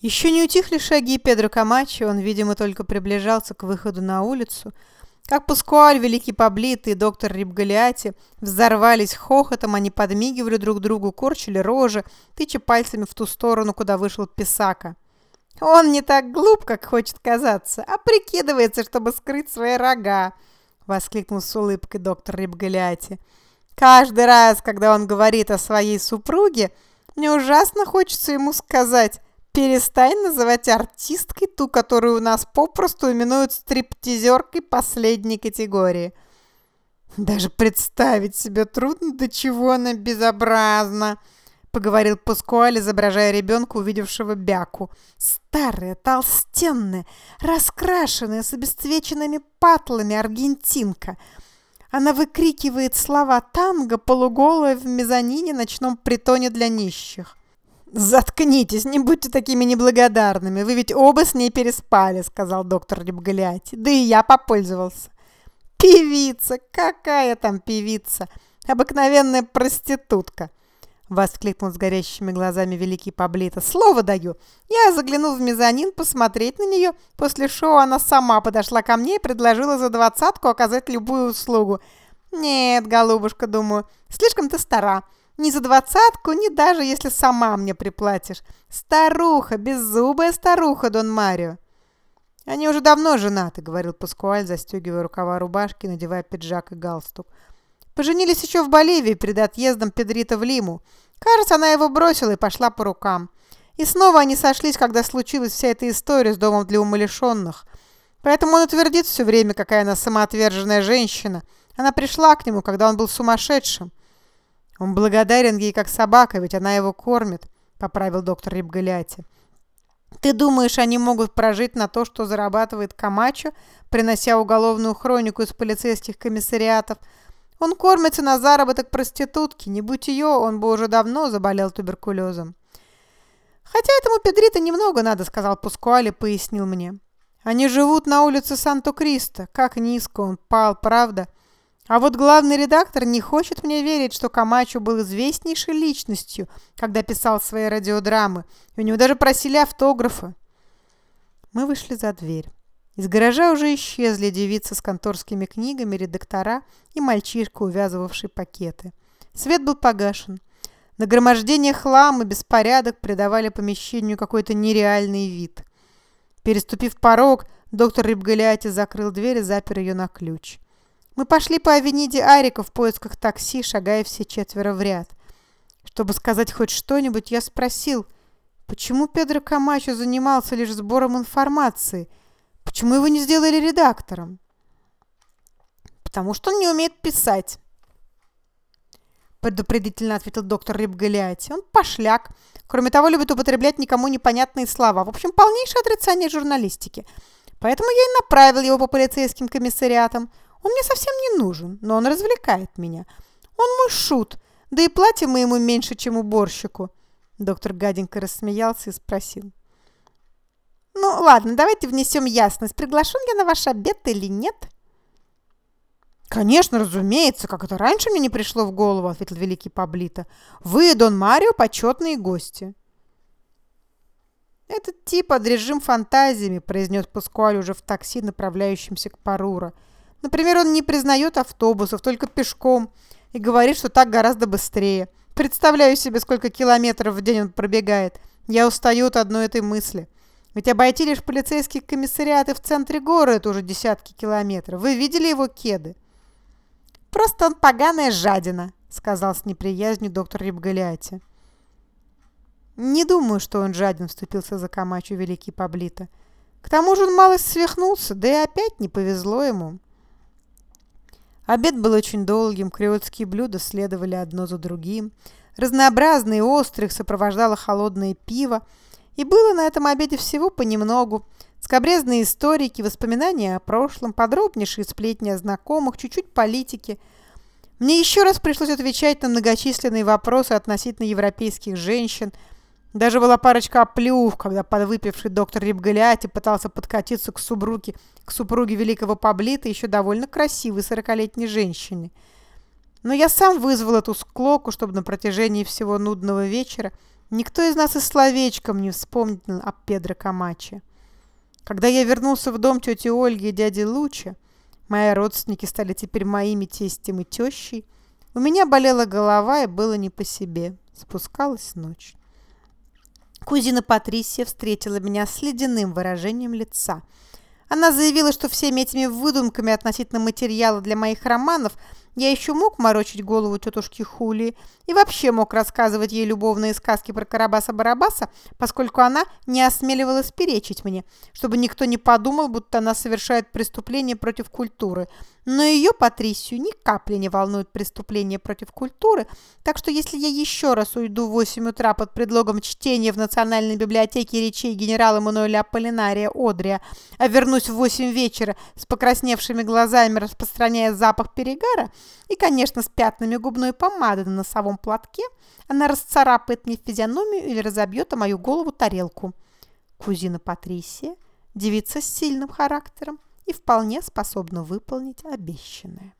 Еще не утихли шаги Педро Камачо, он, видимо, только приближался к выходу на улицу, как Паскуаль, Великий Паблит и доктор Рибгалиати взорвались хохотом, они подмигивали друг другу, корчили рожи, тыча пальцами в ту сторону, куда вышел Писака. «Он не так глуп, как хочет казаться, а прикидывается, чтобы скрыть свои рога!» — воскликнул с улыбкой доктор Рибгалиати. «Каждый раз, когда он говорит о своей супруге, мне ужасно хочется ему сказать Перестань называть артисткой ту, которую у нас попросту именуют стриптизеркой последней категории. Даже представить себе трудно, до чего она безобразна, поговорил Паскуаль, изображая ребенка, увидевшего бяку. Старая, толстенная, раскрашенная, с обесцвеченными патлами аргентинка. Она выкрикивает слова танго полуголая в мезонине ночном притоне для нищих. «Заткнитесь, не будьте такими неблагодарными. Вы ведь оба с ней переспали», — сказал доктор Лебгалиати. «Да и я попользовался». «Певица! Какая там певица? Обыкновенная проститутка!» Воскликнул с горящими глазами великий Паблито. «Слово даю! Я заглянул в мезонин посмотреть на нее. После шоу она сама подошла ко мне и предложила за двадцатку оказать любую услугу. Нет, голубушка, думаю, слишком ты стара. Ни за двадцатку, ни даже если сама мне приплатишь. Старуха, беззубая старуха, Дон Марио. Они уже давно женаты, говорил Паскуаль, застегивая рукава рубашки, надевая пиджак и галстук. Поженились еще в Боливии перед отъездом Педрита в Лиму. Кажется, она его бросила и пошла по рукам. И снова они сошлись, когда случилась вся эта история с домом для умалишенных. Поэтому он утвердит все время, какая она самоотверженная женщина. Она пришла к нему, когда он был сумасшедшим. Он благодарен ей как собака, ведь она его кормит, поправил доктор Рибгаляти. Ты думаешь, они могут прожить на то, что зарабатывает Камачо, принося уголовную хронику из полицейских комиссариатов? Он кормится на заработок проститутки. Не будь ее, он бы уже давно заболел туберкулезом. Хотя этому Педрита немного надо, сказал Пускуале, пояснил мне. Они живут на улице Санто-Кристо. Как низко он пал, правда? А вот главный редактор не хочет мне верить, что Камачо был известнейшей личностью, когда писал свои радиодрамы, и у него даже просили автографы. Мы вышли за дверь. Из гаража уже исчезли девица с конторскими книгами, редактора и мальчишка, увязывавший пакеты. Свет был погашен. Нагромождение хлама и беспорядок придавали помещению какой-то нереальный вид. Переступив порог, доктор Рибгалиати закрыл дверь и запер ее на ключ. Мы пошли по авениде Арика в поисках такси, шагая все четверо в ряд. Чтобы сказать хоть что-нибудь, я спросил, почему Педро Камачо занимался лишь сбором информации? Почему его не сделали редактором? Потому что он не умеет писать. Предупредительно ответил доктор Рибгалиати. Он пошляк. Кроме того, любит употреблять никому непонятные слова. В общем, полнейшее отрицание журналистики. Поэтому я и направил его по полицейским комиссариатам. Он мне совсем не нужен, но он развлекает меня. Он мой шут, да и платим мы ему меньше, чем уборщику». Доктор гаденько рассмеялся и спросил. «Ну, ладно, давайте внесем ясность, приглашен я на ваш обед или нет?» «Конечно, разумеется, как это раньше мне не пришло в голову», — ответил великий Паблито. «Вы, Дон Марио, почетные гости». «Этот тип одержим фантазиями», — произнес Паскуаль уже в такси, направляющемся к Парура. Например, он не признает автобусов, только пешком, и говорит, что так гораздо быстрее. Представляю себе, сколько километров в день он пробегает. Я устаю от одной этой мысли. Ведь обойти лишь полицейские комиссариаты в центре города – уже десятки километров. Вы видели его кеды? «Просто он поганая жадина», – сказал с неприязнью доктор Рибгалиати. «Не думаю, что он жаден», – вступился за Камачу великий Паблито. «К тому же он малость свихнулся, да и опять не повезло ему». Обед был очень долгим, креольские блюда следовали одно за другим. Разнообразные, острых сопровождало холодное пиво. И было на этом обеде всего понемногу. Скобрезные историки, воспоминания о прошлом, подробнейшие сплетни о знакомых, чуть-чуть политики. Мне еще раз пришлось отвечать на многочисленные вопросы относительно европейских женщин – даже была парочка оплюв, когда подвыпивший доктор Рибгалиати пытался подкатиться к супруге, к супруге великого Паблита, еще довольно красивой сорокалетней женщине. Но я сам вызвал эту склоку, чтобы на протяжении всего нудного вечера Никто из нас и словечком не вспомнил о Педро Камаче. Когда я вернулся в дом тети Ольги и дяди Луча, мои родственники стали теперь моими тестем и тещей, у меня болела голова и было не по себе. Спускалась ночь. Кузина Патрисия встретила меня с ледяным выражением лица. Она заявила, что всеми этими выдумками относительно материала для моих романов – я еще мог морочить голову тетушки Хули и вообще мог рассказывать ей любовные сказки про Карабаса-Барабаса, поскольку она не осмеливалась перечить мне, чтобы никто не подумал, будто она совершает преступление против культуры. Но ее, Патрисию, ни капли не волнует преступление против культуры, так что если я еще раз уйду в 8 утра под предлогом чтения в Национальной библиотеке речей генерала Мануэля Аполлинария Одрия, а вернусь в 8 вечера с покрасневшими глазами, распространяя запах перегара, и, конечно, с пятнами губной помады на носовом платке, она расцарапает мне физиономию или разобьет о мою голову тарелку. Кузина Патрисия, девица с сильным характером, и вполне способна выполнить обещанное.